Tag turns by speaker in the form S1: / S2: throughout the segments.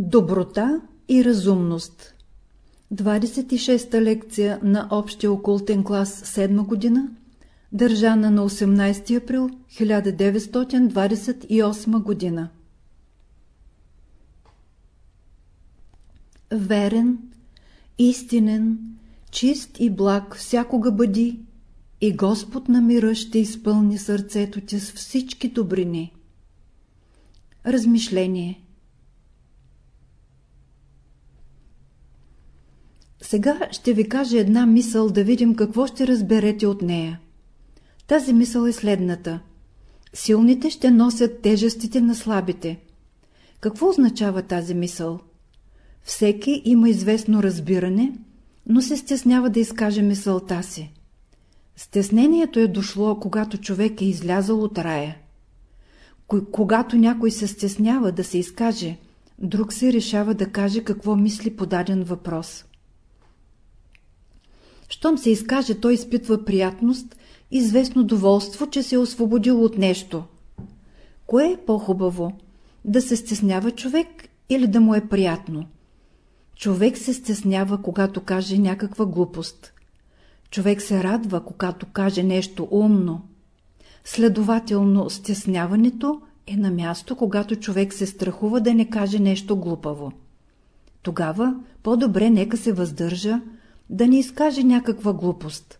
S1: Доброта и разумност 26-та лекция на Общия окултен клас 7 година, държана на 18 април 1928 година. Верен, истинен, чист и благ всякога бъди и Господ на мира ще изпълни сърцето ти с всички добрини. Размишление Сега ще ви кажа една мисъл да видим какво ще разберете от нея. Тази мисъл е следната. Силните ще носят тежестите на слабите. Какво означава тази мисъл? Всеки има известно разбиране, но се стеснява да изкаже мисълта си. Стеснението е дошло, когато човек е излязъл от рая. Когато някой се стеснява да се изкаже, друг се решава да каже какво мисли по даден въпрос. Щом се изкаже, той изпитва приятност, известно доволство, че се е освободил от нещо. Кое е по-хубаво? Да се стеснява човек или да му е приятно? Човек се стеснява, когато каже някаква глупост. Човек се радва, когато каже нещо умно. Следователно, стесняването е на място, когато човек се страхува да не каже нещо глупаво. Тогава по-добре нека се въздържа, да не изкаже някаква глупост.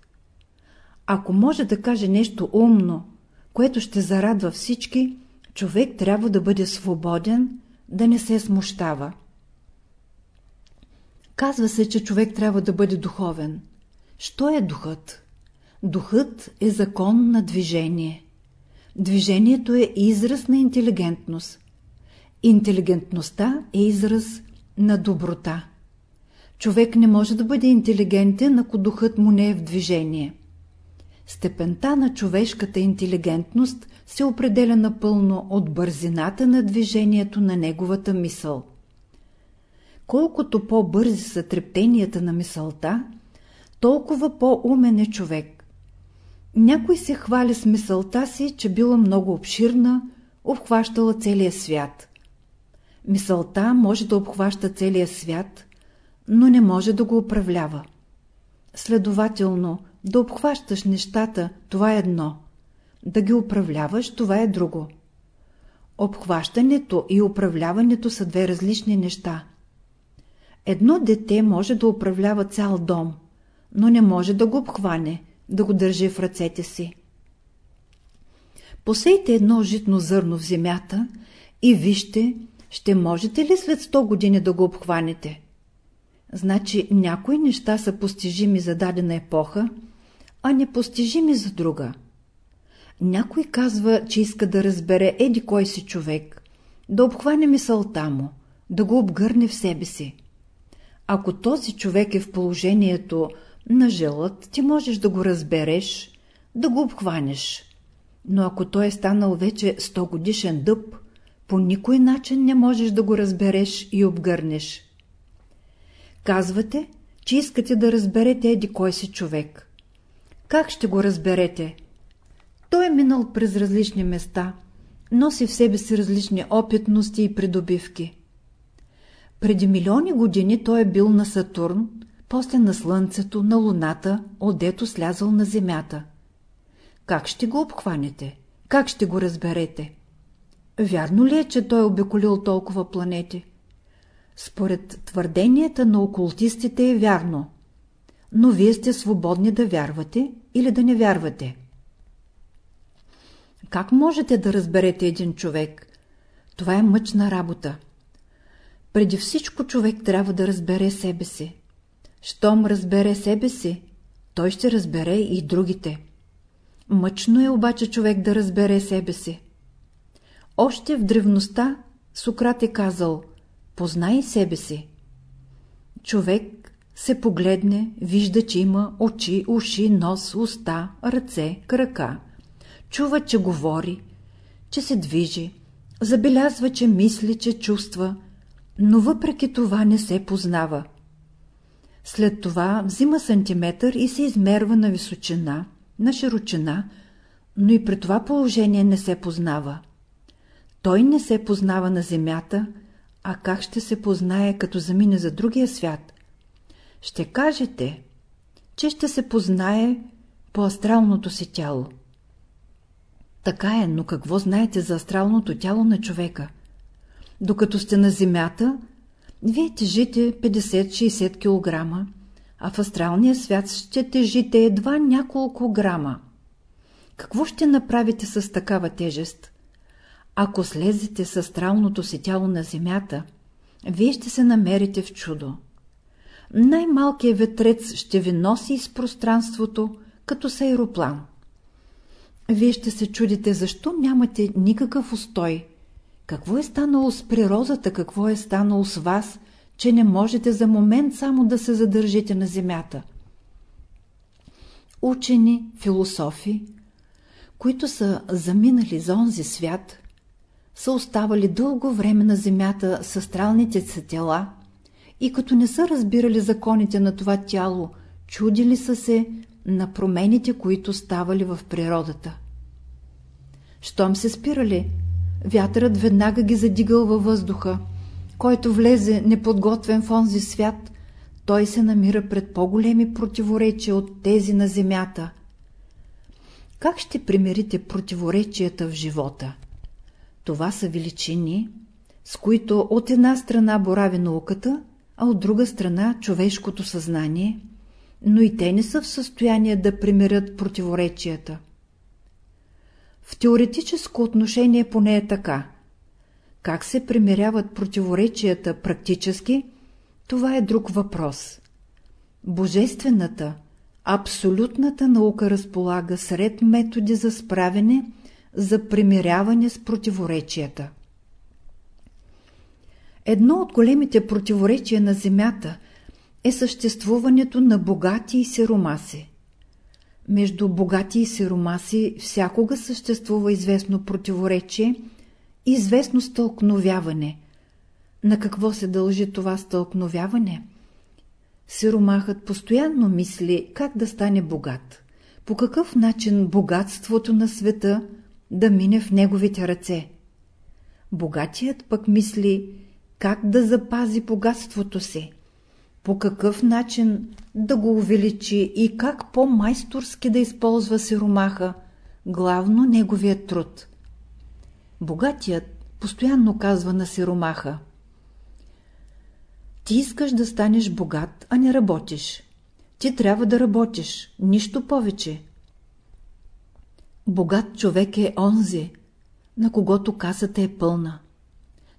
S1: Ако може да каже нещо умно, което ще зарадва всички, човек трябва да бъде свободен, да не се смущава. Казва се, че човек трябва да бъде духовен. Що е духът? Духът е закон на движение. Движението е израз на интелигентност. Интелигентността е израз на доброта. Човек не може да бъде интелигентен, ако духът му не е в движение. Степента на човешката интелигентност се определя напълно от бързината на движението на неговата мисъл. Колкото по-бързи са трептенията на мисълта, толкова по-умен е човек. Някой се хвали с мисълта си, че била много обширна, обхващала целия свят. Мисълта може да обхваща целия свят, но не може да го управлява. Следователно, да обхващаш нещата, това е едно. Да ги управляваш, това е друго. Обхващането и управляването са две различни неща. Едно дете може да управлява цял дом, но не може да го обхване, да го държи в ръцете си. Посейте едно житно зърно в земята и вижте, ще можете ли след 100 години да го обхванете. Значи някои неща са постижими за дадена епоха, а непостижими за друга. Някой казва, че иска да разбере еди кой си човек, да обхване мисълта му, да го обгърне в себе си. Ако този човек е в положението на желът, ти можеш да го разбереш, да го обхванеш. Но ако той е станал вече 100 годишен дъб, по никой начин не можеш да го разбереш и обгърнеш. Казвате, че искате да разберете еди кой си човек. Как ще го разберете? Той е минал през различни места, носи в себе си различни опитности и придобивки. Преди милиони години той е бил на Сатурн, после на Слънцето, на Луната, отдето слязал на Земята. Как ще го обхванете? Как ще го разберете? Вярно ли е, че той е обиколил толкова планети? Според твърденията на окултистите е вярно, но вие сте свободни да вярвате или да не вярвате. Как можете да разберете един човек? Това е мъчна работа. Преди всичко човек трябва да разбере себе си. Щом разбере себе си, той ще разбере и другите. Мъчно е обаче човек да разбере себе си. Още в древността Сократ е казал Познай себе си. Човек се погледне, вижда, че има очи, уши, нос, уста, ръце, крака. Чува, че говори, че се движи, забелязва, че мисли, че чувства, но въпреки това не се познава. След това взима сантиметър и се измерва на височина, на широчина, но и при това положение не се познава. Той не се познава на земята, А как ще се познае, като замине за другия свят? Ще кажете, че ще се познае по астралното си тяло. Така е, но какво знаете за астралното тяло на човека? Докато сте на Земята, вие тежите 50-60 кг, а в астралния свят ще тежите едва няколко грама. Какво ще направите с такава тежест? Ако слезете с астралното си тяло на Земята, вие ще се намерите в чудо. Най-малкият ветрец ще ви носи из пространството, като с аероплан. Вие ще се чудите, защо нямате никакъв устой. Какво е станало с природата, какво е станало с вас, че не можете за момент само да се задържите на земята. Учени, философи, които са заминали за онзи свят, са оставали дълго време на земята с астралните си тела и като не са разбирали законите на това тяло, чудили са се на промените, които ставали в природата. Щом се спирали, вятърът веднага ги задигал във въздуха, който влезе неподготвен в онзи свят, той се намира пред по-големи противоречия от тези на земята. Как ще примерите противоречията в живота? Това са величини, с които от една страна борави науката, а от друга страна човешкото съзнание, но и те не са в състояние да примерят противоречията. В теоретическо отношение поне е така. Как се примеряват противоречията практически, това е друг въпрос. Божествената, абсолютната наука разполага сред методи за справяне, за примиряване с противоречията. Едно от големите противоречия на Земята е съществуването на богати и сиромаси. Между богати и сиромаси всякога съществува известно противоречие, известно стълкновяване. На какво се дължи това стълкновяване? Сиромахът постоянно мисли как да стане богат, по какъв начин богатството на света да мине в неговите ръце. Богатият пък мисли как да запази богатството си, по какъв начин да го увеличи и как по-майсторски да използва сиромаха, главно неговият труд. Богатият постоянно казва на сиромаха Ти искаш да станеш богат, а не работиш. Ти трябва да работиш, нищо повече. Богат човек е онзи, на когото касата е пълна.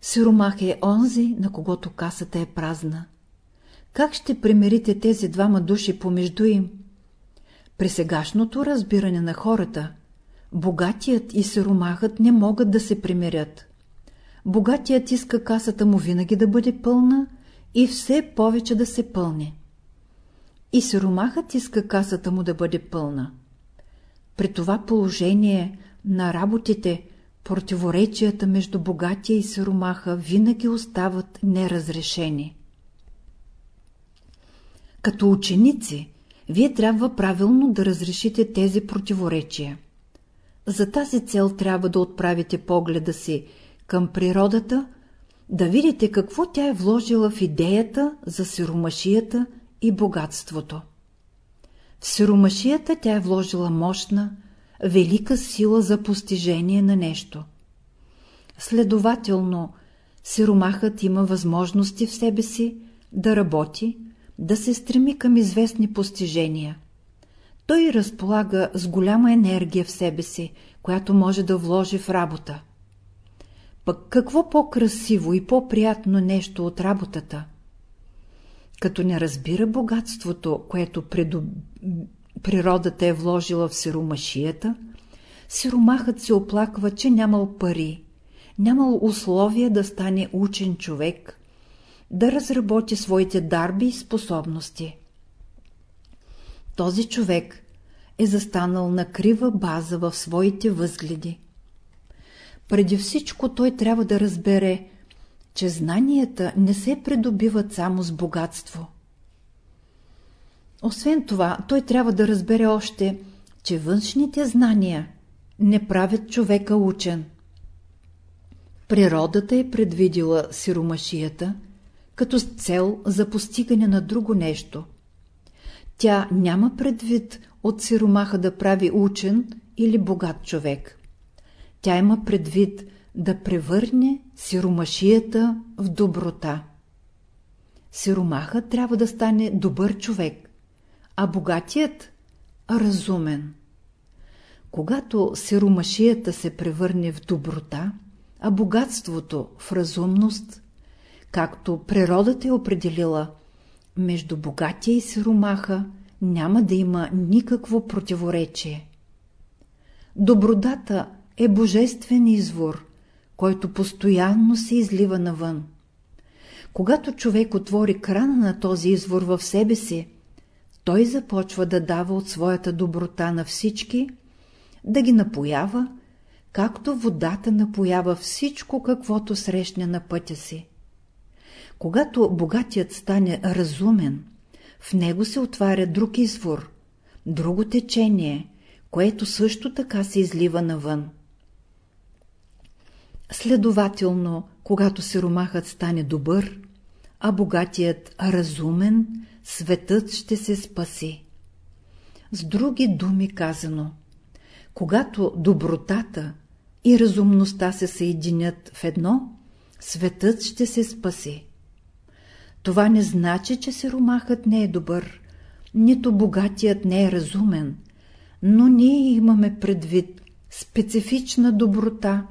S1: Сиромах е онзи, на когото касата е празна. Как ще примерите тези двама души помежду им? При сегашното разбиране на хората, богатият и сиромахът не могат да се примирят. Богатият иска касата му винаги да бъде пълна и все повече да се пълни. И сиромахът иска касата му да бъде пълна. При това положение на работите, противоречията между богатия и сиромаха винаги остават неразрешени. Като ученици, вие трябва правилно да разрешите тези противоречия. За тази цел трябва да отправите погледа си към природата, да видите какво тя е вложила в идеята за сиромашията и богатството. В сиромашията тя е вложила мощна, велика сила за постижение на нещо. Следователно, сиромахът има възможности в себе си да работи, да се стреми към известни постижения. Той разполага с голяма енергия в себе си, която може да вложи в работа. Пък какво по-красиво и по-приятно нещо от работата? Като не разбира богатството, което предо... природата е вложила в сиромашията, сиромахът се оплаква, че нямал пари, нямал условия да стане учен човек, да разработи своите дарби и способности. Този човек е застанал на крива база в своите възгледи. Преди всичко той трябва да разбере, че знанията не се придобиват само с богатство. Освен това, той трябва да разбере още, че външните знания не правят човека учен. Природата е предвидила сиромашията като цел за постигане на друго нещо. Тя няма предвид от сиромаха да прави учен или богат човек. Тя има предвид да превърне сиромашията в доброта. Сиромаха трябва да стане добър човек, а богатият – разумен. Когато сиромашията се превърне в доброта, а богатството в разумност, както природата е определила, между богатия и сиромаха няма да има никакво противоречие. Добродата е божествен извор, който постоянно се излива навън. Когато човек отвори крана на този извор в себе си, той започва да дава от своята доброта на всички, да ги напоява, както водата напоява всичко, каквото срещне на пътя си. Когато богатият стане разумен, в него се отваря друг извор, друго течение, което също така се излива навън. Следователно, когато сиромахът стане добър, а богатият разумен, светът ще се спаси. С други думи казано, когато добротата и разумността се съединят в едно, светът ще се спаси. Това не значи, че сиромахът не е добър, нито богатият не е разумен, но ние имаме предвид специфична доброта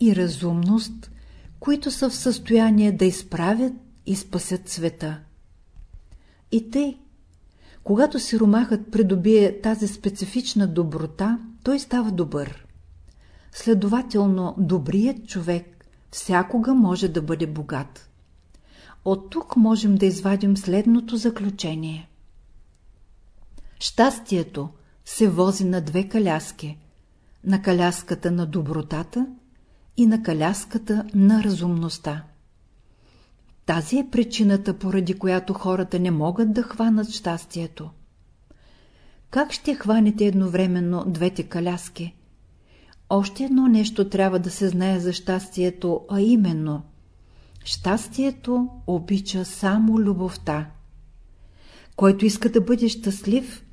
S1: и разумност, които са в състояние да изправят и спасят света. И тъй, когато сиромахът придобие тази специфична доброта, той става добър. Следователно, добрият човек всякога може да бъде богат. От тук можем да извадим следното заключение. Щастието се вози на две каляски – на каляската на добротата и на каляската на разумността. Тази е причината, поради която хората не могат да хванат щастието. Как ще хванете едновременно двете каляски? Още едно нещо трябва да се знае за щастието, а именно Щастието обича само любовта. Който иска да бъде щастлив,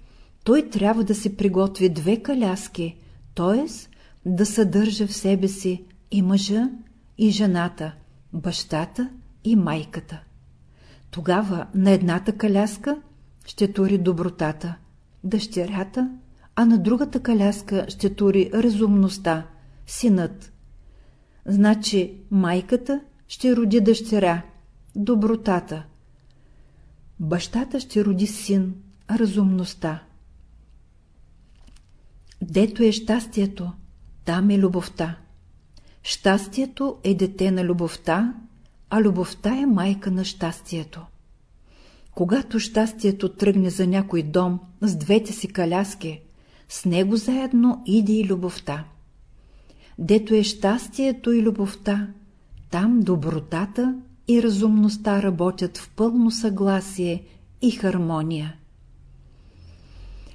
S1: той трябва да си приготви две каляски, т.е. да съдържа в себе си и мъжа, и жената, бащата и майката. Тогава на едната каляска ще тури добротата, дъщерята, а на другата каляска ще тури разумността, синът. Значи майката ще роди дъщеря, добротата. Бащата ще роди син, разумността. Дето е щастието, там е любовта. Щастието е дете на любовта, а любовта е майка на щастието. Когато щастието тръгне за някой дом с двете си каляски, с него заедно иде и любовта. Дето е щастието и любовта, там добротата и разумността работят в пълно съгласие и хармония.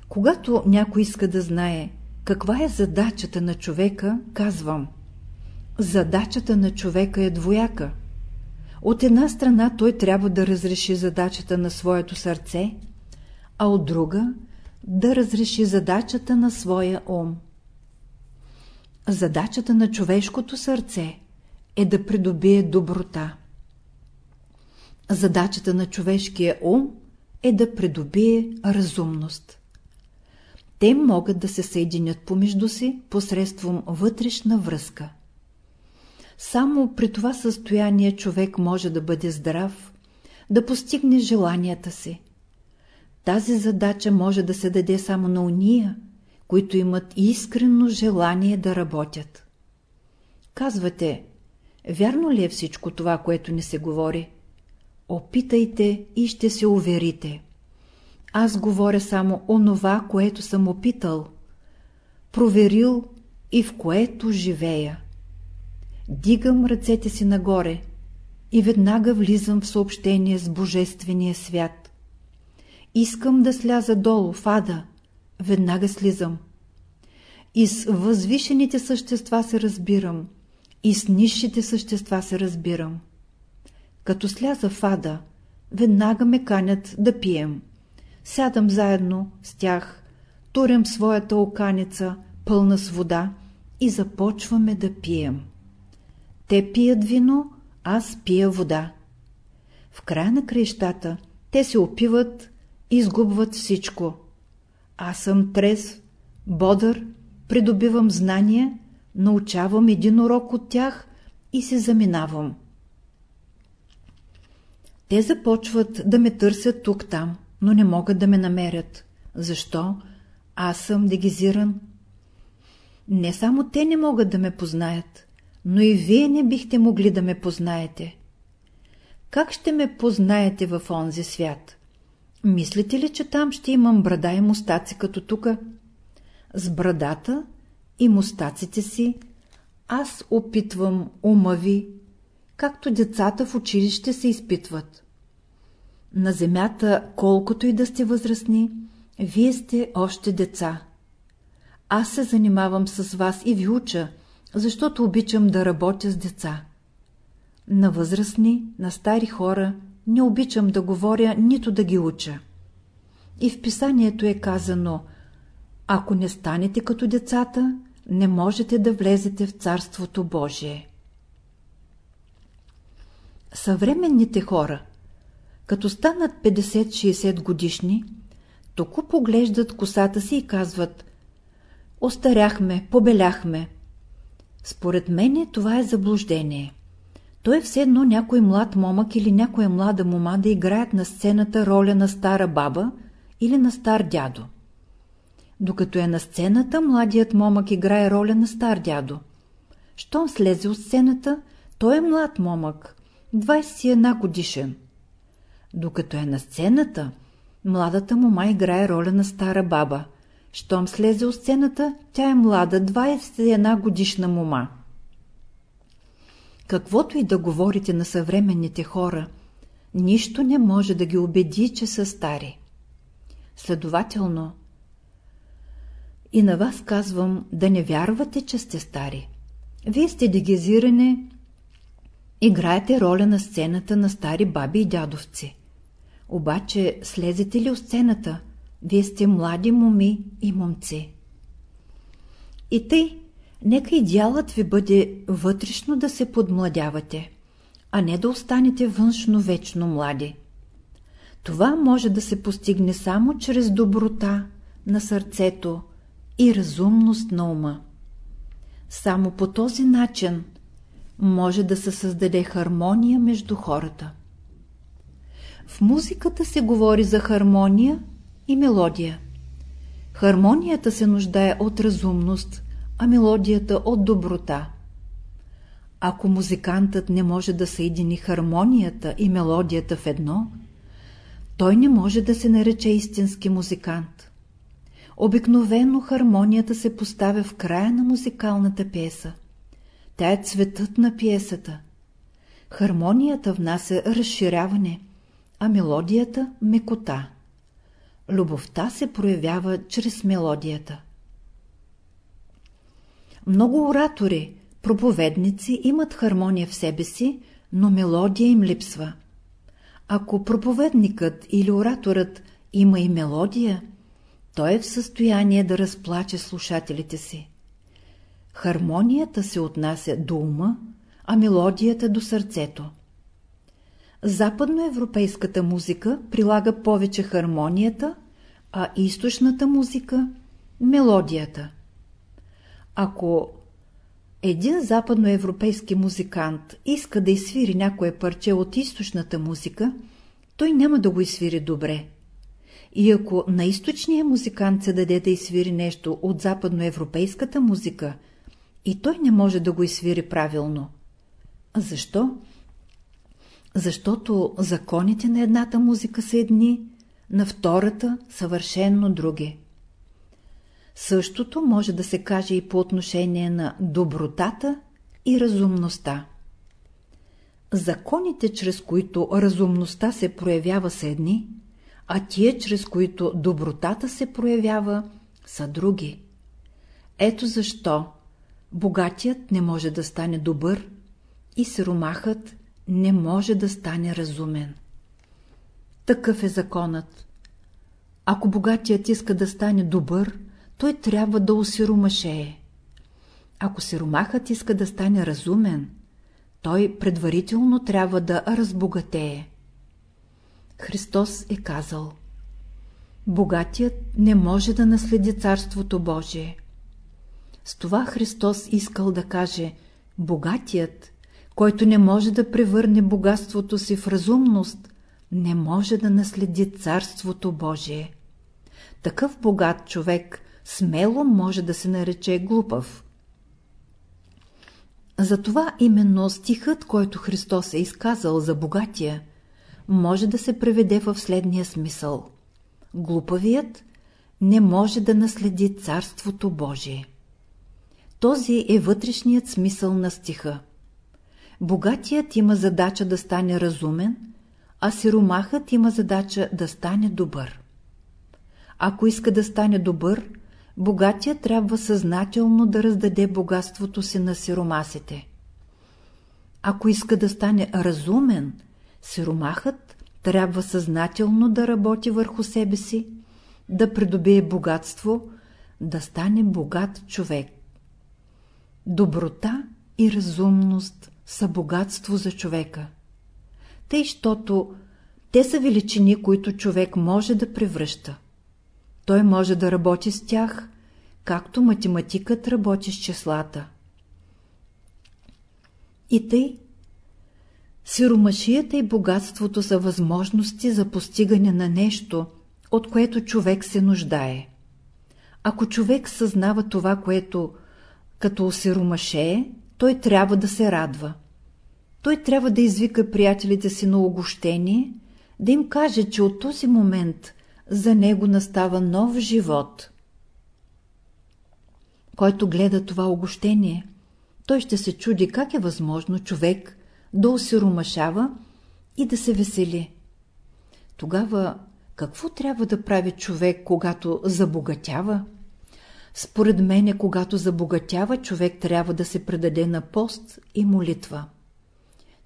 S1: Когато някой иска да знае каква е задачата на човека, казвам Задачата на човека е двояка. От една страна той трябва да разреши задачата на своето сърце, а от друга да разреши задачата на своя ум. Задачата на човешкото сърце е да придобие доброта. Задачата на човешкия ум е да придобие разумност. Те могат да се съединят помежду си посредством вътрешна връзка. Само при това състояние човек може да бъде здрав, да постигне желанията си. Тази задача може да се даде само на уния, които имат искрено желание да работят. Казвате, вярно ли е всичко това, което ни се говори? Опитайте и ще се уверите. Аз говоря само онова, което съм опитал, проверил и в което живея. Дигам ръцете си нагоре и веднага влизам в съобщение с Божествения свят. Искам да сляза долу в ада, веднага слизам. И с възвишените същества се разбирам, и с низшите същества се разбирам. Като сляза в ада, веднага ме канят да пием. Сядам заедно с тях, турям своята оканица, пълна с вода и започваме да пием. Те пият вино, аз пия вода. В края на краищата те се опиват изгубват всичко. Аз съм трез, бодър, придобивам знания, научавам един урок от тях и се заминавам. Те започват да ме търсят тук-там, но не могат да ме намерят. Защо? Аз съм дегизиран. Не само те не могат да ме познаят, но и вие не бихте могли да ме познаете. Как ще ме познаете в онзи свят? Мислите ли, че там ще имам брада и мустаци като тука? С брадата и мустаците си аз опитвам ума ви, както децата в училище се изпитват. На земята, колкото и да сте възрастни, вие сте още деца. Аз се занимавам с вас и ви уча, защото обичам да работя с деца. На възрастни, на стари хора не обичам да говоря, нито да ги уча. И в писанието е казано, ако не станете като децата, не можете да влезете в Царството Божие. Съвременните хора, като станат 50-60 годишни, току поглеждат косата си и казват Остаряхме, побеляхме. Според мене това е заблуждение. То е все едно някой млад момък или някоя млада мома да играят на сцената роля на стара баба или на стар дядо. Докато е на сцената, младият момък играе роля на стар дядо. Щом слезе от сцената, той е млад момък, 21 годишен. Докато е на сцената, младата мома играе роля на стара баба. Щом слезе от сцената, тя е млада, 21 годишна мома. Каквото и да говорите на съвременните хора, нищо не може да ги убеди, че са стари. Следователно, и на вас казвам да не вярвате, че сте стари. Вие сте дегизирани, играете роля на сцената на стари баби и дядовци. Обаче слезете ли от сцената, вие сте млади моми и момци. И тъй, нека идеалът ви бъде вътрешно да се подмладявате, а не да останете външно вечно млади. Това може да се постигне само чрез доброта на сърцето и разумност на ума. Само по този начин може да се създаде хармония между хората. В музиката се говори за хармония и мелодия. Хармонията се нуждае от разумност, а мелодията от доброта. Ако музикантът не може да съедини хармонията и мелодията в едно, той не може да се нарече истински музикант. Обикновено хармонията се поставя в края на музикалната пиеса. Тя е цветът на пиесата. Хармонията внася разширяване, а мелодията – мекота. Любовта се проявява чрез мелодията. Много оратори, проповедници имат хармония в себе си, но мелодия им липсва. Ако проповедникът или ораторът има и мелодия, той е в състояние да разплаче слушателите си. Хармонията се отнася до ума, а мелодията до сърцето. Западноевропейската музика прилага повече хармонията, а източната музика – мелодията. Ако един западноевропейски музикант иска да изсвири някое парче от източната музика, той няма да го изсвири добре. И ако на източния музикант се даде да изсвири нещо от западноевропейската музика, и той не може да го изсвири правилно. Защо? Защото законите на едната музика са едни, на втората съвършенно други. Същото може да се каже и по отношение на добротата и разумността. Законите, чрез които разумността се проявява са едни, а тия, чрез които добротата се проявява, са други. Ето защо богатият не може да стане добър и сиромахът не може да стане разумен. Такъв е законът. Ако богатият иска да стане добър, той трябва да осиромашее. Ако сиромахът иска да стане разумен, той предварително трябва да разбогатее. Христос е казал Богатият не може да наследи Царството Божие. С това Христос искал да каже Богатият, който не може да превърне богатството си в разумност, не може да наследи Царството Божие. Такъв богат човек смело може да се нарече глупав. Затова именно стихът, който Христос е изказал за богатия, може да се преведе в следния смисъл. Глупавият не може да наследи Царството Божие. Този е вътрешният смисъл на стиха. Богатият има задача да стане разумен, а сиромахът има задача да стане добър. Ако иска да стане добър, богатия трябва съзнателно да раздаде богатството си на сиромасите. Ако иска да стане разумен, сиромахът трябва съзнателно да работи върху себе си, да придобие богатство, да стане богат човек. Доброта и разумност са богатство за човека. Тъй, щото те са величини, които човек може да превръща. Той може да работи с тях, както математикът работи с числата. И тъй, сиромашията и богатството са възможности за постигане на нещо, от което човек се нуждае. Ако човек съзнава това, което като осиромашее, той трябва да се радва. Той трябва да извика приятелите си на огощение, да им каже, че от този момент за него настава нов живот. Който гледа това огощение, той ще се чуди как е възможно човек да осиромашава и да се весели. Тогава какво трябва да прави човек, когато забогатява? Според мене, когато забогатява, човек трябва да се предаде на пост и молитва.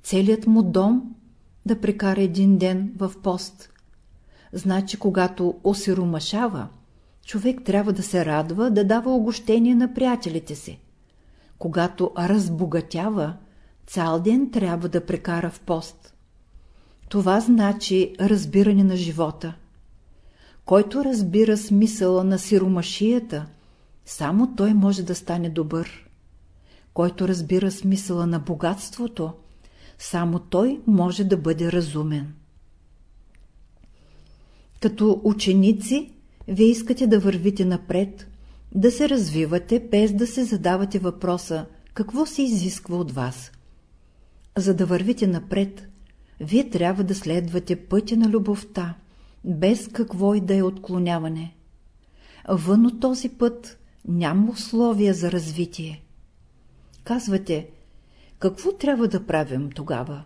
S1: Целият му дом да прекара един ден в пост. Значи, когато осиромашава, човек трябва да се радва, да дава огощение на приятелите си. Когато разбогатява, цял ден трябва да прекара в пост. Това значи разбиране на живота. Който разбира смисъла на сиромашията, само той може да стане добър. Който разбира смисъла на богатството, само той може да бъде разумен. Като ученици, вие искате да вървите напред, да се развивате, без да се задавате въпроса какво се изисква от вас. За да вървите напред, вие трябва да следвате пътя на любовта, без какво и да е отклоняване. Вън от този път няма условия за развитие. Казвате, какво трябва да правим тогава?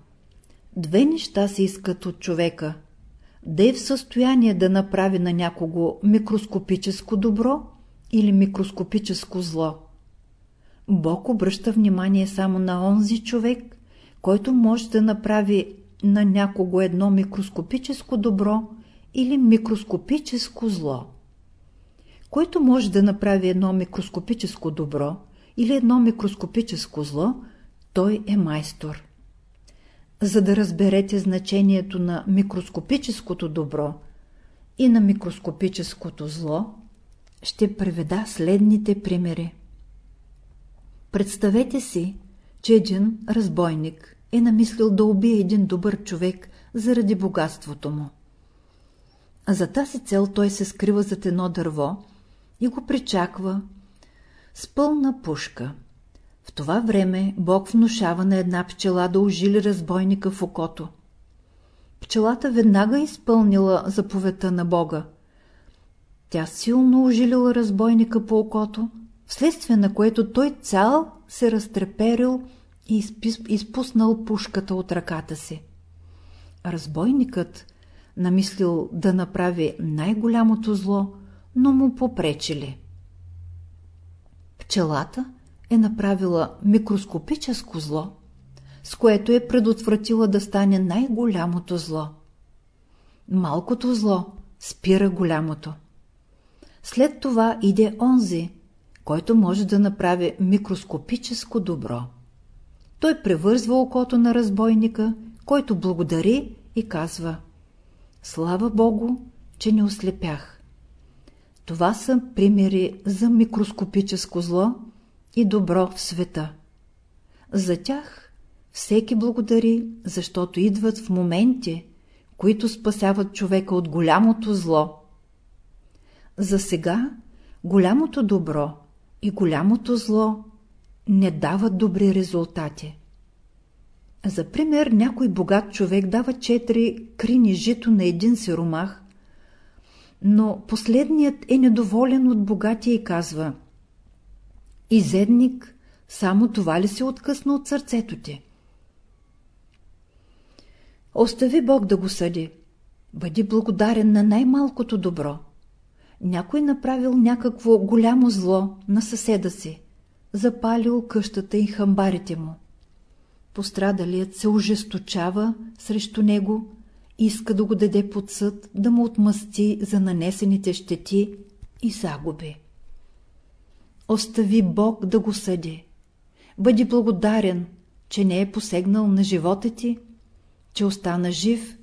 S1: Две неща се искат от човека. Да е в състояние да направи на някого микроскопическо добро или микроскопическо зло. Бог обръща внимание само на онзи човек, който може да направи на някого едно микроскопическо добро или микроскопическо зло. Който може да направи едно микроскопическо добро или едно микроскопическо зло, той е майстор. За да разберете значението на микроскопическото добро и на микроскопическото зло, ще преведа следните примери. Представете си, че един разбойник е намислил да убие един добър човек заради богатството му. За тази цел той се скрива зад едно дърво и го причаква с пълна пушка. В това време Бог внушава на една пчела да ожили разбойника в окото. Пчелата веднага изпълнила заповедта на Бога. Тя силно ожилила разбойника по окото, вследствие на което той цял се разтреперил и изпуснал пушката от ръката си. Разбойникът намислил да направи най-голямото зло, но му попречили. Пчелата е направила микроскопическо зло, с което е предотвратила да стане най-голямото зло. Малкото зло спира голямото. След това иде онзи, който може да направи микроскопическо добро. Той превързва окото на разбойника, който благодари и казва Слава Богу, че не ослепях. Това са примери за микроскопическо зло и добро в света. За тях всеки благодари, защото идват в моменти, които спасяват човека от голямото зло. За сега голямото добро и голямото зло не дават добри резултати. За пример, някой богат човек дава четири крини жито на един сиромах, но последният е недоволен от богатия и казва Изедник, само това ли се откъсна от сърцето ти? Остави Бог да го съди. Бъди благодарен на най-малкото добро. Някой направил някакво голямо зло на съседа си, запалил къщата и хамбарите му. Пострадалият се ожесточава срещу него, иска да го даде под съд, да му отмъсти за нанесените щети и загуби. Остави Бог да го съди. Бъди благодарен, че не е посегнал на живота ти, че остана жив.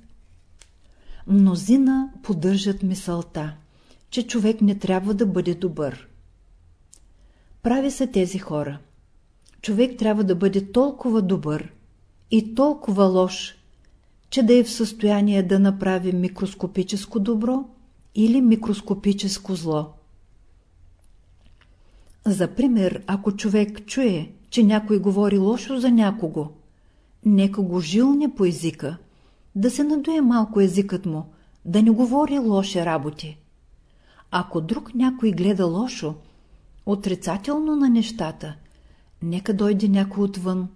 S1: Мнозина поддържат мисълта, че човек не трябва да бъде добър. Прави са тези хора. Човек трябва да бъде толкова добър и толкова лош, че да е в състояние да направи микроскопическо добро или микроскопическо зло. За пример, ако човек чуе, че някой говори лошо за някого, нека го жилне по езика, да се надуе малко езикът му, да не говори лоши работи. Ако друг някой гледа лошо, отрицателно на нещата, нека дойде някой отвън,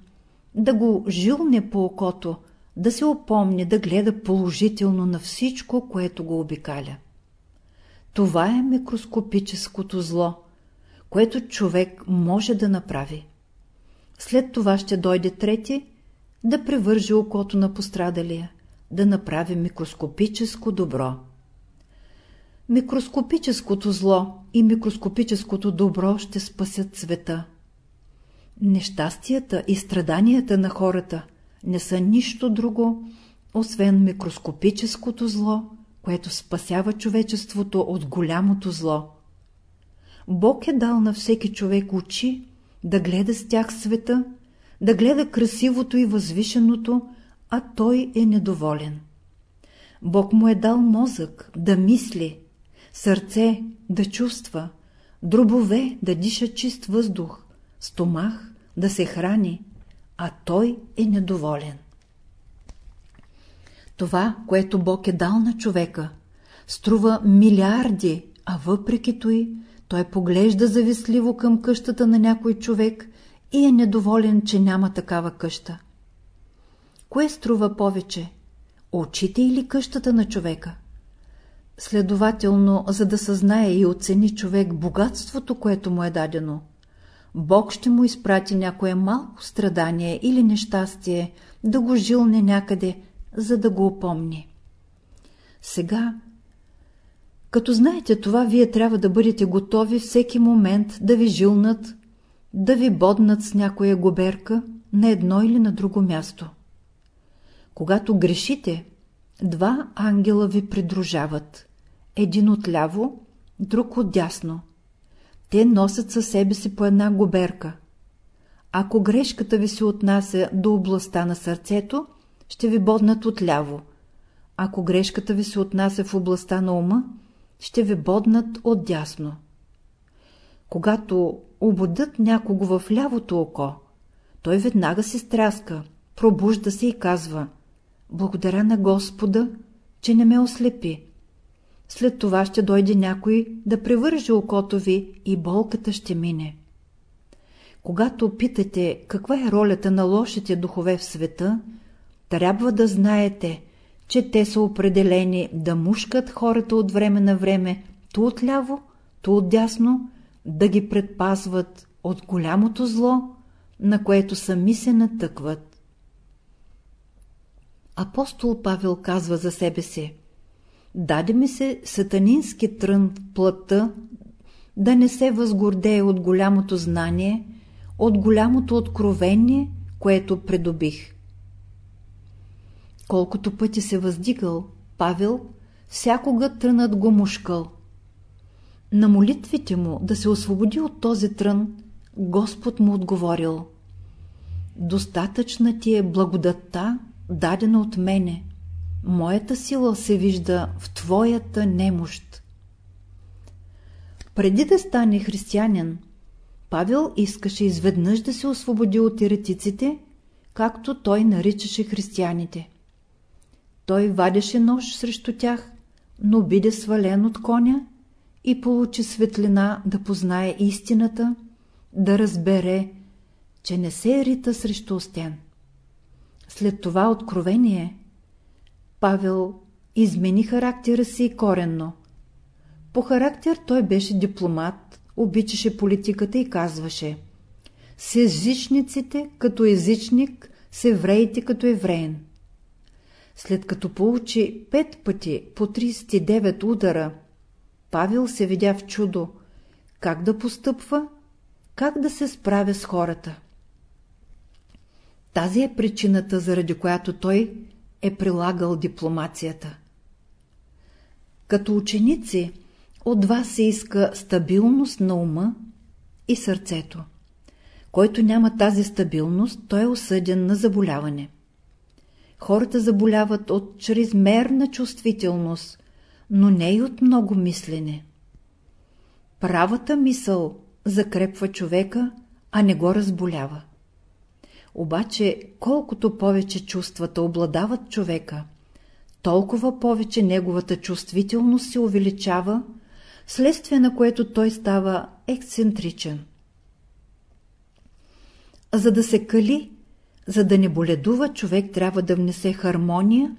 S1: да го жилне по окото, да се опомни да гледа положително на всичко, което го обикаля. Това е микроскопическото зло, което човек може да направи. След това ще дойде трети, да превърже окото на пострадалия, да направи микроскопическо добро. Микроскопическото зло и микроскопическото добро ще спасят света. Нещастията и страданията на хората не са нищо друго, освен микроскопическото зло, което спасява човечеството от голямото зло. Бог е дал на всеки човек очи да гледа с тях света, да гледа красивото и възвишеното, а той е недоволен. Бог му е дал мозък да мисли, сърце да чувства, дробове да диша чист въздух, стомах да се храни, а той е недоволен. Това, което Бог е дал на човека, струва милиарди, а въпреки той, той поглежда завистливо към къщата на някой човек и е недоволен, че няма такава къща. Кое струва повече? Очите или къщата на човека? Следователно, за да съзнае и оцени човек богатството, което му е дадено, Бог ще му изпрати някое малко страдание или нещастие, да го жилне някъде, за да го опомни. Сега, като знаете това, вие трябва да бъдете готови всеки момент да ви жилнат, да ви боднат с някоя губерка на едно или на друго място. Когато грешите, два ангела ви придружават. Един отляво, друг отдясно. Те носят със себе си по една губерка. Ако грешката ви се отнася до областта на сърцето, ще ви боднат отляво. Ако грешката ви се отнася в областта на ума, ще ви боднат отдясно. Когато обудат някого в лявото око, той веднага се стряска, пробужда се и казва «Благодаря на Господа, че не ме ослепи». След това ще дойде някой да превърже окото ви и болката ще мине. Когато питате каква е ролята на лошите духове в света, трябва да знаете, че те са определени да мушкат хората от време на време, то отляво, то отдясно, да ги предпазват от голямото зло, на което сами се натъкват. Апостол Павел казва за себе си Даде ми се сатанински трън в плътта, да не се възгордее от голямото знание, от голямото откровение, което придобих. Колкото пъти се въздигал, Павел всякога трънът го мушкал. На молитвите му да се освободи от този трън, Господ му отговорил Достатъчна ти е благодатта, дадена от мене. Моята сила се вижда в твоята немощ. Преди да стане християнин, Павел искаше изведнъж да се освободи от еретиците, както той наричаше християните. Той вадеше нож срещу тях, но биде свален от коня и получи светлина да познае истината, да разбере, че не се рита срещу остен. След това откровение Павел измени характера си коренно. По характер той беше дипломат, обичаше политиката и казваше С езичниците като езичник, с евреите като евреен. След като получи пет пъти по 39 удара, Павел се видя в чудо как да постъпва, как да се справя с хората. Тази е причината, заради която той е прилагал дипломацията. Като ученици, от вас се иска стабилност на ума и сърцето. Който няма тази стабилност, той е осъден на заболяване. Хората заболяват от чрезмерна чувствителност, но не и от много мислене. Правата мисъл закрепва човека, а не го разболява. Обаче, колкото повече чувствата обладават човека, толкова повече неговата чувствителност се увеличава, следствие на което той става ексцентричен. За да се кали, за да не боледува, човек трябва да внесе хармония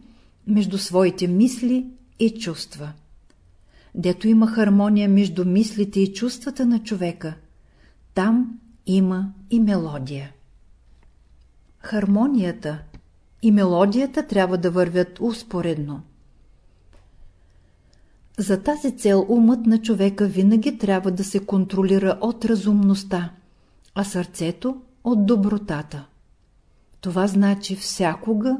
S1: между своите мисли и чувства. Дето има хармония между мислите и чувствата на човека, там има и мелодия. Хармонията и мелодията трябва да вървят успоредно. За тази цел умът на човека винаги трябва да се контролира от разумността, а сърцето от добротата. Това значи всякога,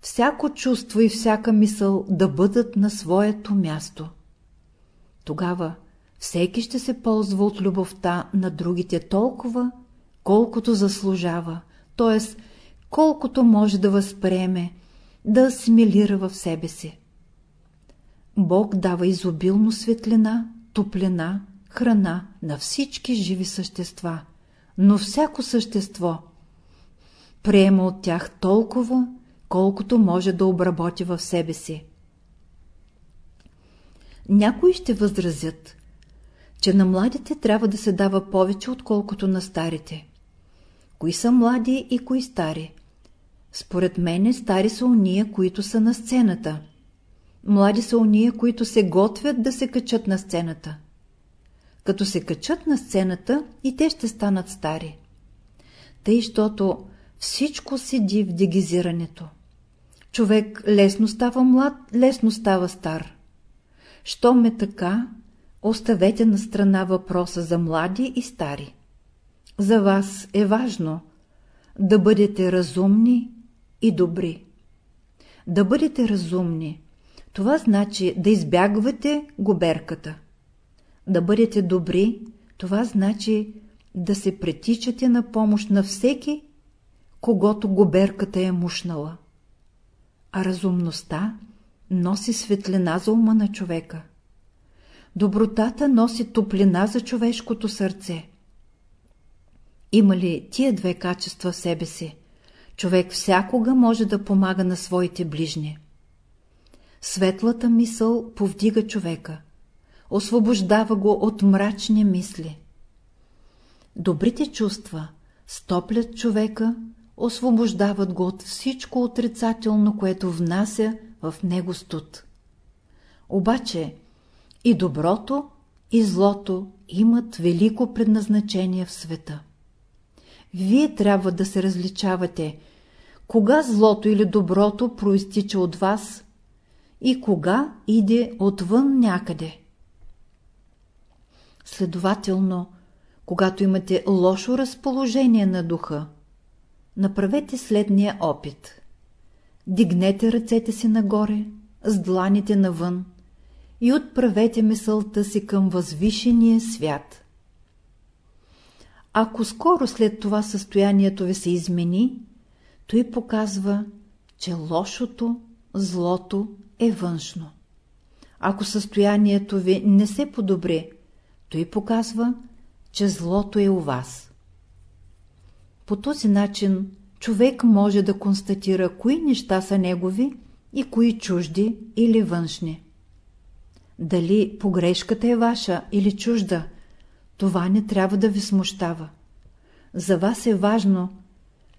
S1: всяко чувство и всяка мисъл да бъдат на своето място. Тогава всеки ще се ползва от любовта на другите толкова, колкото заслужава, т.е. колкото може да възприеме, да асимилира в себе си. Бог дава изобилно светлина, топлина, храна на всички живи същества, но всяко същество приема от тях толкова, колкото може да обработи в себе си. Някои ще възразят, че на младите трябва да се дава повече, отколкото на старите. Кои са млади и кои стари? Според мене стари са уния, които са на сцената. Млади са уния, които се готвят да се качат на сцената. Като се качат на сцената и те ще станат стари. Тъй, щото всичко седи в дегизирането. Човек лесно става млад, лесно става стар. Що ме така, оставете на страна въпроса за млади и стари. За вас е важно да бъдете разумни и добри. Да бъдете разумни, това значи да избягвате губерката. Да бъдете добри, това значи да се претичате на помощ на всеки, когато губерката е мушнала. А разумността носи светлина за ума на човека. Добротата носи топлина за човешкото сърце. Има ли тия две качества в себе си, човек всякога може да помага на своите ближни. Светлата мисъл повдига човека, освобождава го от мрачни мисли. Добрите чувства стоплят човека, освобождават го от всичко отрицателно, което внася в него студ. Обаче и доброто, и злото имат велико предназначение в света. Вие трябва да се различавате, кога злото или доброто проистича от вас и кога иде отвън някъде. Следователно, когато имате лошо разположение на духа, направете следния опит. Дигнете ръцете си нагоре, с дланите навън и отправете мисълта си към възвишения свят. Ако скоро след това състоянието ви се измени, той показва, че лошото, злото е външно. Ако състоянието ви не се подобри, той показва, че злото е у вас. По този начин човек може да констатира кои неща са негови и кои чужди или външни. Дали погрешката е ваша или чужда, това не трябва да ви смущава. За вас е важно,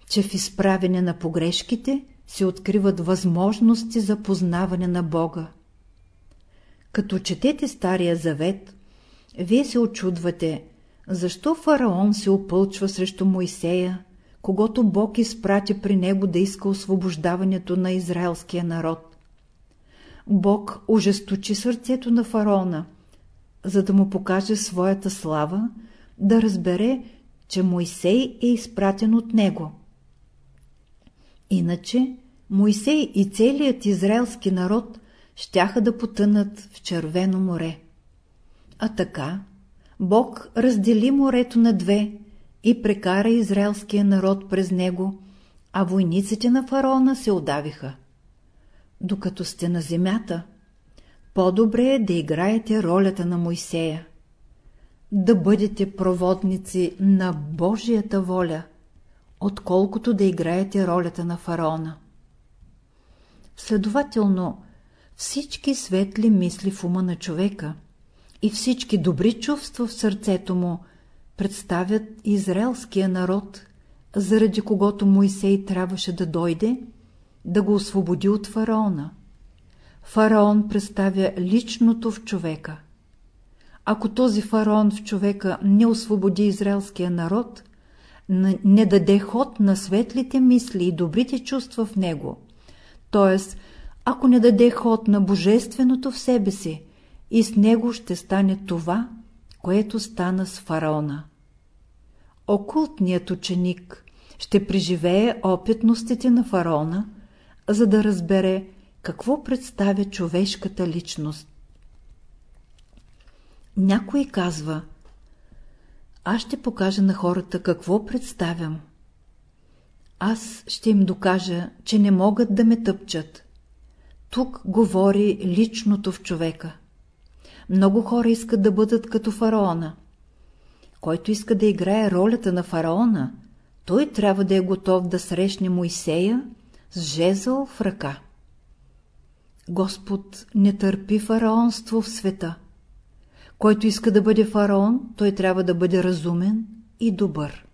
S1: че в изправене на погрешките се откриват възможности за познаване на Бога. Като четете Стария Завет, вие се очудвате, защо фараон се опълчва срещу Моисея, когато Бог изпрати при него да иска освобождаването на израелския народ. Бог ожесточи сърцето на фараона, за да му покаже своята слава, да разбере, че Моисей е изпратен от него. Иначе Моисей и целият израелски народ щяха да потънат в червено море. А така Бог раздели морето на две и прекара израелския народ през него, а войниците на фараона се удавиха. Докато сте на земята, по-добре е да играете ролята на Моисея, да бъдете проводници на Божията воля, отколкото да играете ролята на фараона. Следователно, всички светли мисли в ума на човека и всички добри чувства в сърцето му представят израелския народ, заради когото Моисей трябваше да дойде, да го освободи от фараона. Фараон представя личното в човека. Ако този фараон в човека не освободи израелския народ, не даде ход на светлите мисли и добрите чувства в него, т.е. ако не даде ход на божественото в себе си, и с него ще стане това, което стана с фараона. Окултният ученик ще преживее опитностите на фараона, за да разбере какво представя човешката личност. Някой казва Аз ще покажа на хората какво представям. Аз ще им докажа, че не могат да ме тъпчат. Тук говори личното в човека. Много хора искат да бъдат като фараона. Който иска да играе ролята на фараона, той трябва да е готов да срещне Моисея с жезъл в ръка. Господ не търпи фараонство в света. Който иска да бъде фараон, той трябва да бъде разумен и добър.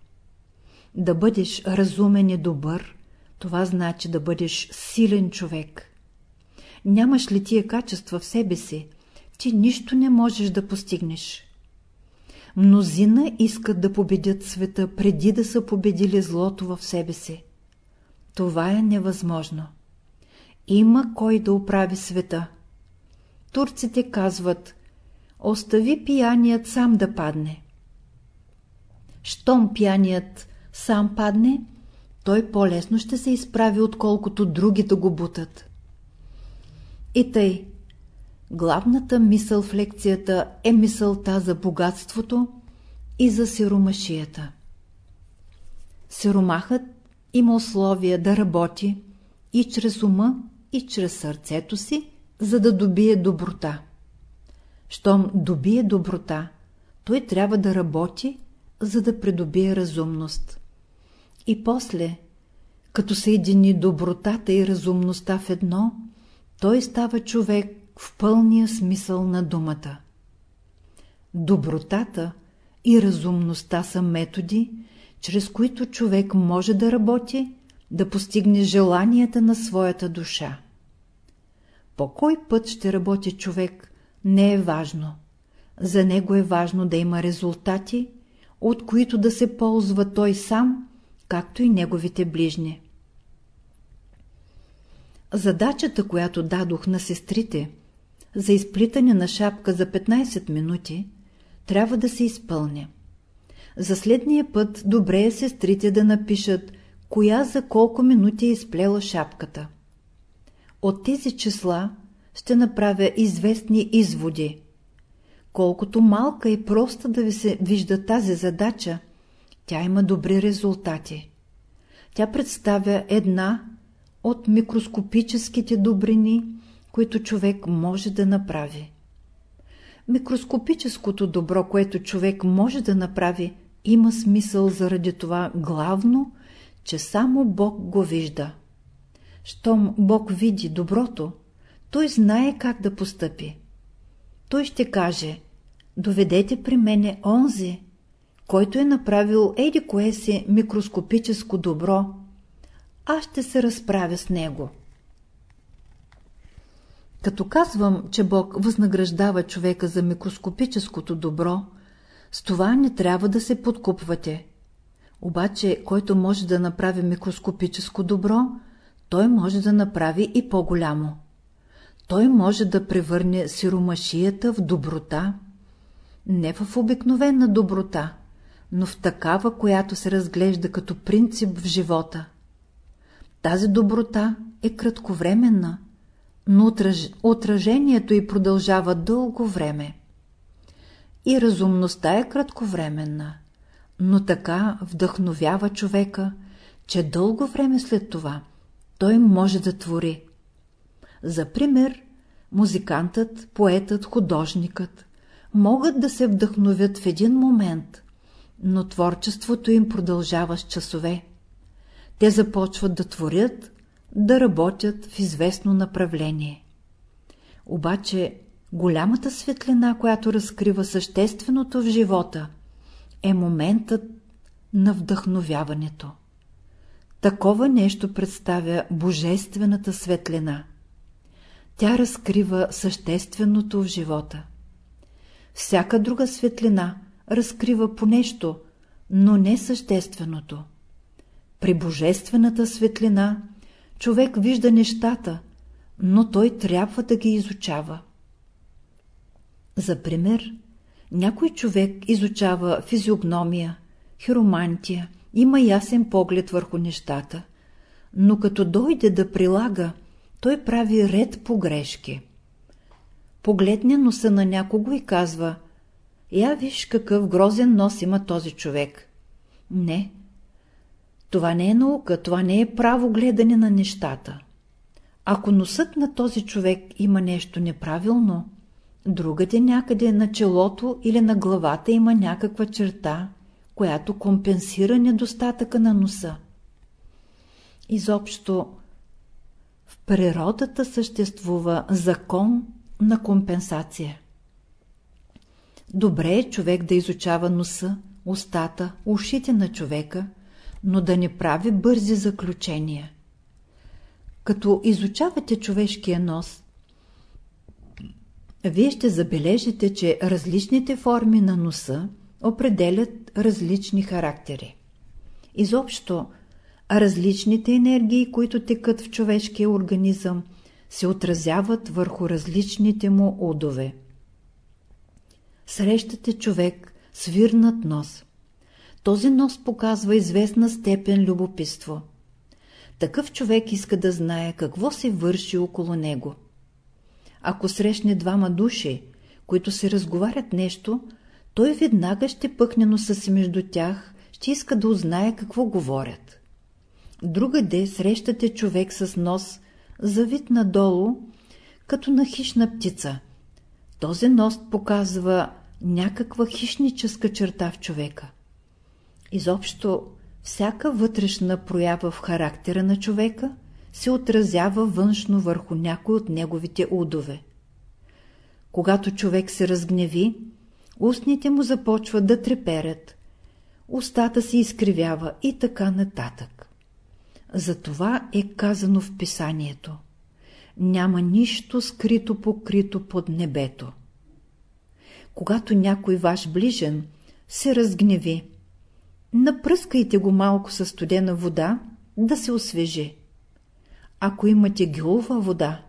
S1: Да бъдеш разумен и добър, това значи да бъдеш силен човек. Нямаш ли тия качества в себе си, ти нищо не можеш да постигнеш. Мнозина искат да победят света преди да са победили злото в себе си. Това е невъзможно. Има кой да оправи света. Турците казват, остави пияният сам да падне. Щом пияният сам падне, той по-лесно ще се изправи, отколкото други да го бутат. И тъй, Главната мисъл в лекцията е мисълта за богатството и за сиромашията. Сиромахът има условия да работи и чрез ума, и чрез сърцето си, за да добие доброта. Щом добие доброта, той трябва да работи, за да придобие разумност. И после, като съедини добротата и разумността в едно, той става човек в пълния смисъл на думата. Добротата и разумността са методи, чрез които човек може да работи, да постигне желанията на своята душа. По кой път ще работи човек, не е важно. За него е важно да има резултати, от които да се ползва той сам, както и неговите ближни. Задачата, която дадох на сестрите за изплитане на шапка за 15 минути, трябва да се изпълня. За следния път добре е сестрите да напишат коя за колко минути е изплела шапката. От тези числа ще направя известни изводи. Колкото малка и проста да ви се вижда тази задача, тя има добри резултати. Тя представя една от микроскопическите добрини, които човек може да направи. Микроскопическото добро, което човек може да направи, има смисъл заради това главно, че само Бог го вижда. Щом Бог види доброто, той знае как да постъпи. Той ще каже, доведете при мене онзи, който е направил еди кое си микроскопическо добро, аз ще се разправя с него. Като казвам, че Бог възнаграждава човека за микроскопическото добро, с това не трябва да се подкупвате. Обаче, който може да направи микроскопическо добро, той може да направи и по-голямо. Той може да превърне сиромашията в доброта, не в обикновена доброта, но в такава, която се разглежда като принцип в живота. Тази доброта е кратковременна, но отраж... отражението й продължава дълго време. И разумността е кратковременна, но така вдъхновява човека, че дълго време след това той може да твори. За пример, музикантът, поетът, художникът могат да се вдъхновят в един момент, но творчеството им продължава с часове. Те започват да творят, да работят в известно направление. Обаче голямата светлина, която разкрива същественото в живота, е моментът на вдъхновяването. Такова нещо представя божествената светлина. Тя разкрива същественото в живота. Всяка друга светлина разкрива по нещо, но не същественото. При божествената светлина човек вижда нещата, но той трябва да ги изучава. За пример, някой човек изучава физиогномия, хиромантия, има ясен поглед върху нещата, но като дойде да прилага, той прави ред погрешки. Погледне носа на някого и казва «Я виж какъв грозен нос има този човек». Не, това не е наука, това не е право гледане на нещата. Ако носът на този човек има нещо неправилно, другаде някъде на челото или на главата има някаква черта, която компенсира недостатъка на носа. Изобщо в природата съществува закон на компенсация. Добре е човек да изучава носа, устата, ушите на човека, но да не прави бързи заключения. Като изучавате човешкия нос, вие ще забележите, че различните форми на носа определят различни характери. Изобщо, различните енергии, които текат в човешкия организъм, се отразяват върху различните му удове. Срещате човек свирнат нос. Този нос показва известна степен любопитство. Такъв човек иска да знае какво се върши около него. Ако срещне двама души, които се разговарят нещо, той веднага ще пъхне носа си между тях, ще иска да узнае какво говорят. Другаде срещате човек с нос, завит надолу, като на хищна птица. Този нос показва някаква хищническа черта в човека. Изобщо, всяка вътрешна проява в характера на човека се отразява външно върху някой от неговите удове. Когато човек се разгневи, устните му започват да треперят, устата се изкривява и така нататък. Затова е казано в писанието. Няма нищо скрито покрито под небето. когато някой ваш ближен се разгневи, напръскайте го малко със студена вода, да се освежи. Ако имате гилова вода,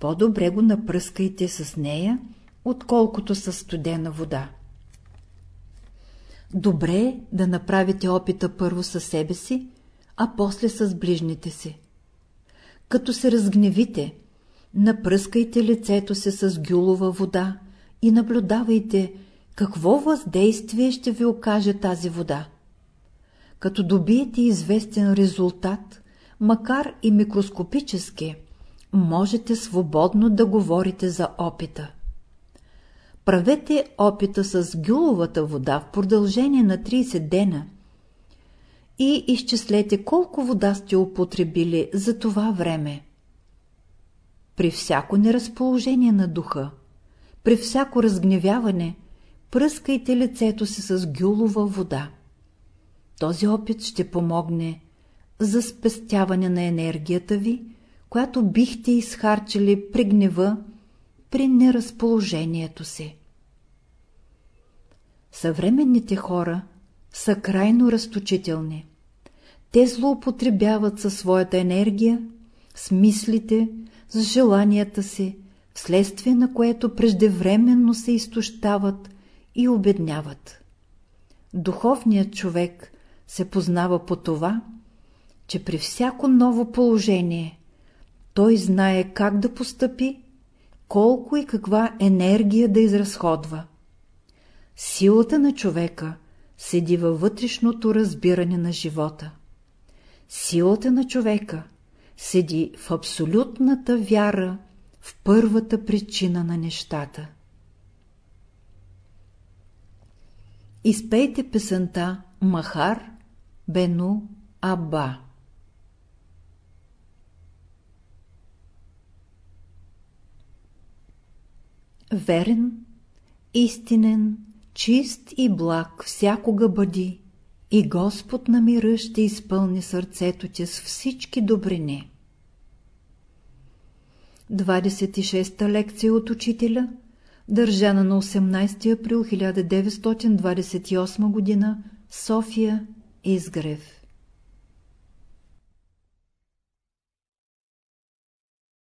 S1: по-добре го напръскайте с нея, отколкото с студена вода. Добре е да направите опита първо със себе си, а после с ближните си. Като се разгневите, напръскайте лицето се с гюлова вода и наблюдавайте какво въздействие ще ви окаже тази вода. Като добиете известен резултат, макар и микроскопически, можете свободно да говорите за опита. Правете опита с гюловата вода в продължение на 30 дена и изчислете колко вода сте употребили за това време. При всяко неразположение на духа, при всяко разгневяване, пръскайте лицето си с гюлова вода. Този опит ще помогне за спестяване на енергията ви, която бихте изхарчили при гнева, при неразположението си. Съвременните хора са крайно разточителни. Те злоупотребяват със своята енергия, с мислите, с желанията си, вследствие на което преждевременно се изтощават и обедняват. Духовният човек се познава по това, че при всяко ново положение той знае как да постъпи, колко и каква енергия да изразходва. Силата на човека седи във вътрешното разбиране на живота. Силата на човека седи в абсолютната вяра в първата причина на нещата. Изпейте песента Махар Бену Аба. Верен, истинен, чист и благ всякога бъди и Господ на мира ще изпълни сърцето ти с всички добрини. 26-та лекция от учителя, държана на 18 април 1928 г. София, Изгрев